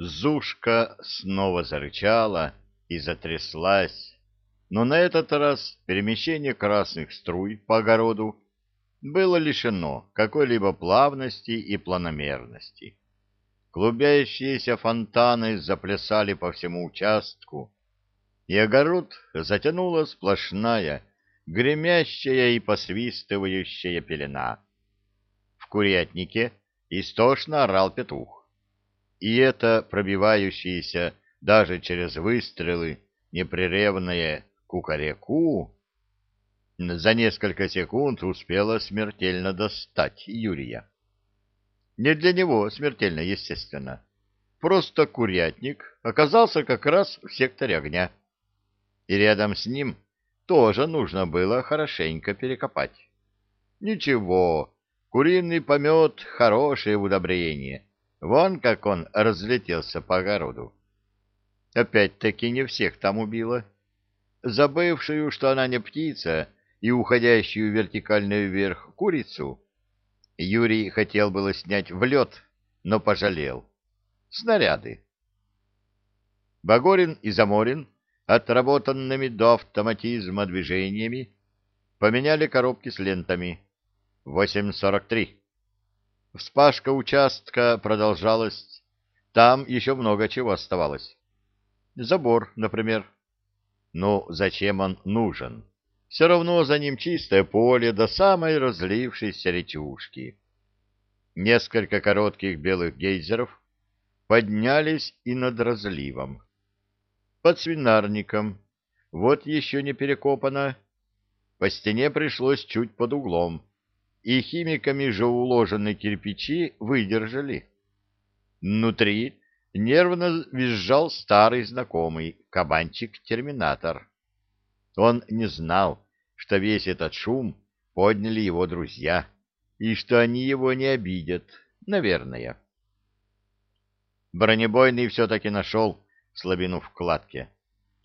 Зушка снова зарычала и затряслась, но на этот раз перемещение красных струй по огороду было лишено какой-либо плавности и планомерности. Клубящиеся фонтаны заплясали по всему участку, и огород затянула сплошная, гремящая и посвистывающая пелена. В курятнике истошно орал петух и это пробивающееся даже через выстрелы непрерывное кукареку за несколько секунд успело смертельно достать Юрия. Не для него смертельно, естественно. Просто курятник оказался как раз в секторе огня. И рядом с ним тоже нужно было хорошенько перекопать. Ничего, куриный помет — хорошее удобрение, Вон как он разлетелся по огороду. Опять-таки не всех там убило. Забывшую, что она не птица, и уходящую вертикально вверх курицу, Юрий хотел было снять в лед, но пожалел. Снаряды. Багорин и Заморин, отработанными до автоматизма движениями, поменяли коробки с лентами. 8.43. Вспашка участка продолжалась. Там еще много чего оставалось. Забор, например. Ну, зачем он нужен? Все равно за ним чистое поле до самой разлившейся речушки. Несколько коротких белых гейзеров поднялись и над разливом. Под свинарником. Вот еще не перекопано. По стене пришлось чуть под углом и химиками же уложенные кирпичи выдержали. Внутри нервно визжал старый знакомый кабанчик-терминатор. Он не знал, что весь этот шум подняли его друзья, и что они его не обидят, наверное. Бронебойный все-таки нашел слабину в кладке.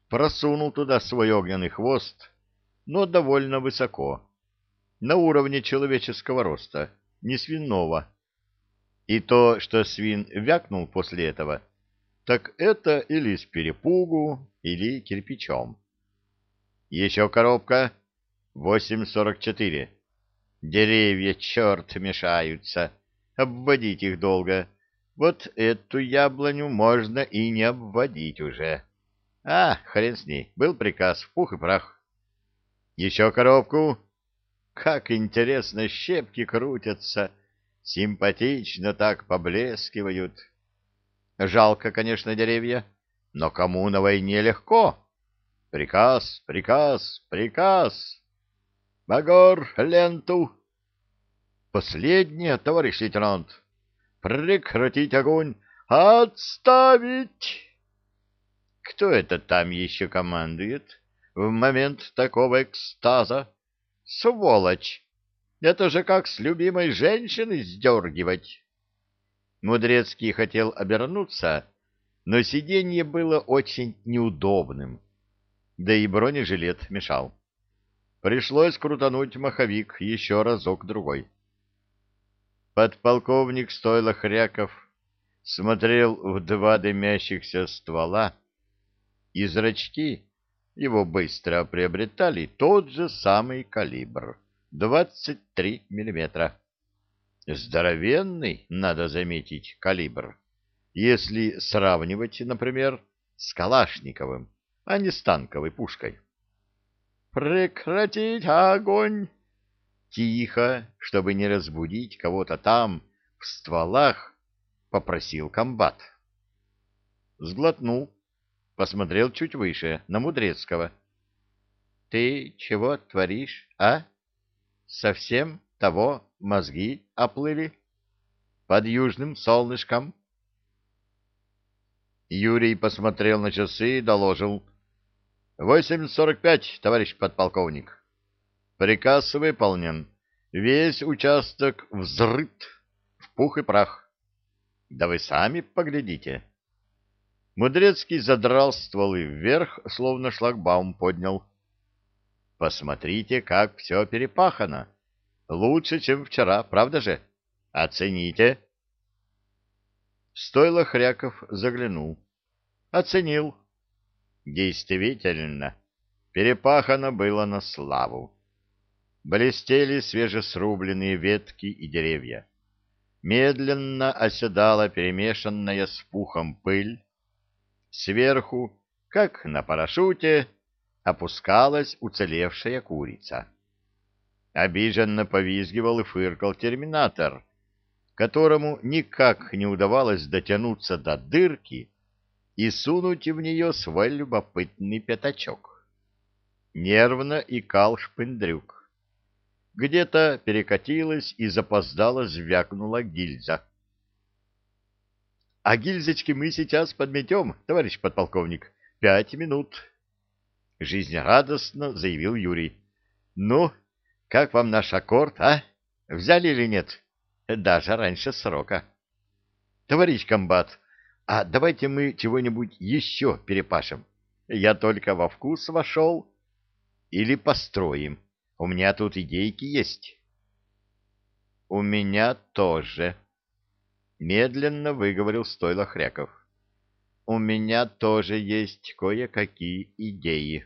Просунул туда свой огненный хвост, но довольно высоко на уровне человеческого роста, не свиного. И то, что свин вякнул после этого, так это или с перепугу, или кирпичом. Еще коробка 8.44. Деревья, черт, мешаются. Обводить их долго. Вот эту яблоню можно и не обводить уже. А, хрен с ней, был приказ, в пух и прах. Еще коробку как интересно щепки крутятся, симпатично так поблескивают. Жалко, конечно, деревья, но кому на войне легко? Приказ, приказ, приказ. Багор, ленту. Последнее, товарищ лейтенант. Прекратить огонь. Отставить! Кто это там еще командует в момент такого экстаза? Сволочь! Это же как с любимой женщины сдергивать. Мудрецкий хотел обернуться, но сиденье было очень неудобным, да и бронежилет мешал. Пришлось крутануть маховик еще разок-другой. Подполковник Стойло Хряков смотрел в два дымящихся ствола, и зрачки его быстро приобретали тот же самый калибр — 23 миллиметра. Здоровенный, надо заметить, калибр, если сравнивать, например, с Калашниковым, а не с танковой пушкой. «Прекратить огонь!» Тихо, чтобы не разбудить кого-то там, в стволах, попросил комбат. Сглотнул, посмотрел чуть выше, на Мудрецкого. — Ты чего творишь, а? Совсем того мозги оплыли? Под южным солнышком? Юрий посмотрел на часы и доложил. — Восемь сорок пять, товарищ подполковник. Приказ выполнен. Весь участок взрыт в пух и прах. Да вы сами поглядите. — Мудрецкий задрал стволы вверх, словно шлагбаум поднял. Посмотрите, как все перепахано. Лучше, чем вчера, правда же? Оцените. Стойло Хряков заглянул. Оценил. Действительно, перепахано было на славу. Блестели свежесрубленные ветки и деревья. Медленно оседала перемешанная с пухом пыль. Сверху, как на парашюте, опускалась уцелевшая курица. Обиженно повизгивал и фыркал терминатор, которому никак не удавалось дотянуться до дырки и сунуть в нее свой любопытный пятачок. Нервно икал шпындрюк. Где-то перекатилась и запоздало звякнула гильза. — А гильзочки мы сейчас подметем, товарищ подполковник. Пять минут. Жизнерадостно заявил Юрий. — Ну, как вам наш аккорд, а? Взяли или нет? Даже раньше срока. — Товарищ комбат, а давайте мы чего-нибудь еще перепашем. Я только во вкус вошел. Или построим. У меня тут идейки есть. У меня тоже. Медленно выговорил стойло Хряков. У меня тоже есть кое-какие идеи.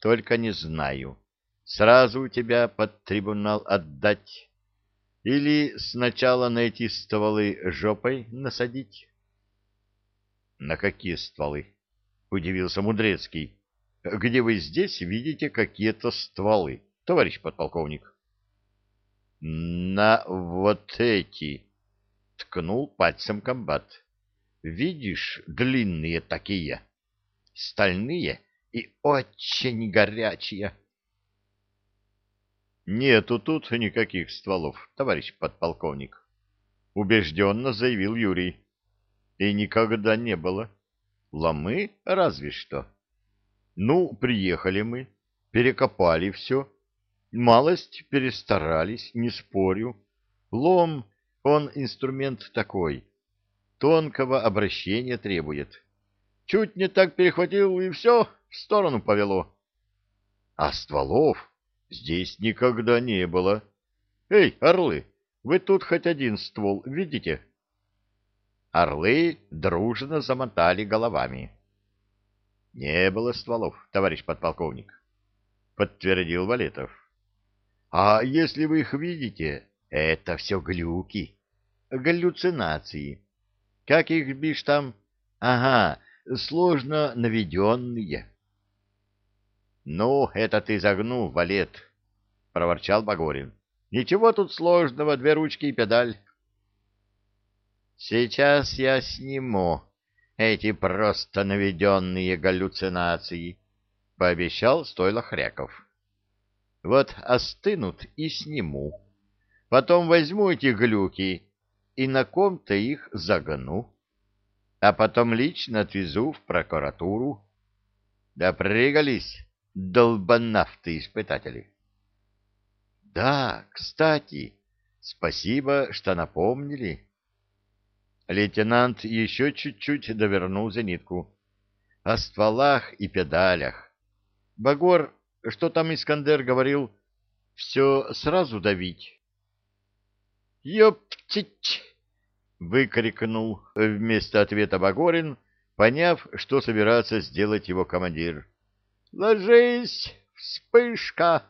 Только не знаю, сразу тебя под трибунал отдать или сначала на эти стволы жопой насадить? — На какие стволы? — удивился Мудрецкий где вы здесь видите какие-то стволы, товарищ подполковник? — На вот эти, — ткнул пальцем комбат. — Видишь, длинные такие, стальные и очень горячие. — Нету тут никаких стволов, товарищ подполковник, — убежденно заявил Юрий. — И никогда не было. Ломы разве что. — ну, приехали мы, перекопали все. Малость перестарались, не спорю. Лом, он инструмент такой, тонкого обращения требует. Чуть не так перехватил, и все, в сторону повело. А стволов здесь никогда не было. Эй, орлы, вы тут хоть один ствол видите? Орлы дружно замотали головами. Не было стволов, товарищ подполковник, подтвердил Валетов. А если вы их видите, это все глюки, галлюцинации. Как их бишь там? Ага, сложно наведенные. Ну, это ты загнул, Валет, проворчал Багорин. Ничего тут сложного, две ручки и педаль. Сейчас я сниму, эти просто наведенные галлюцинации, — пообещал стойло Хряков. Вот остынут и сниму. Потом возьму эти глюки и на ком-то их загону. А потом лично отвезу в прокуратуру. Допрыгались, долбанавты-испытатели. Да, кстати, спасибо, что напомнили. Лейтенант еще чуть-чуть довернул зенитку. О стволах и педалях. Багор, что там Искандер говорил, все сразу давить. «Ёптить!» — выкрикнул вместо ответа Багорин, поняв, что собирается сделать его командир. «Ложись! Вспышка!»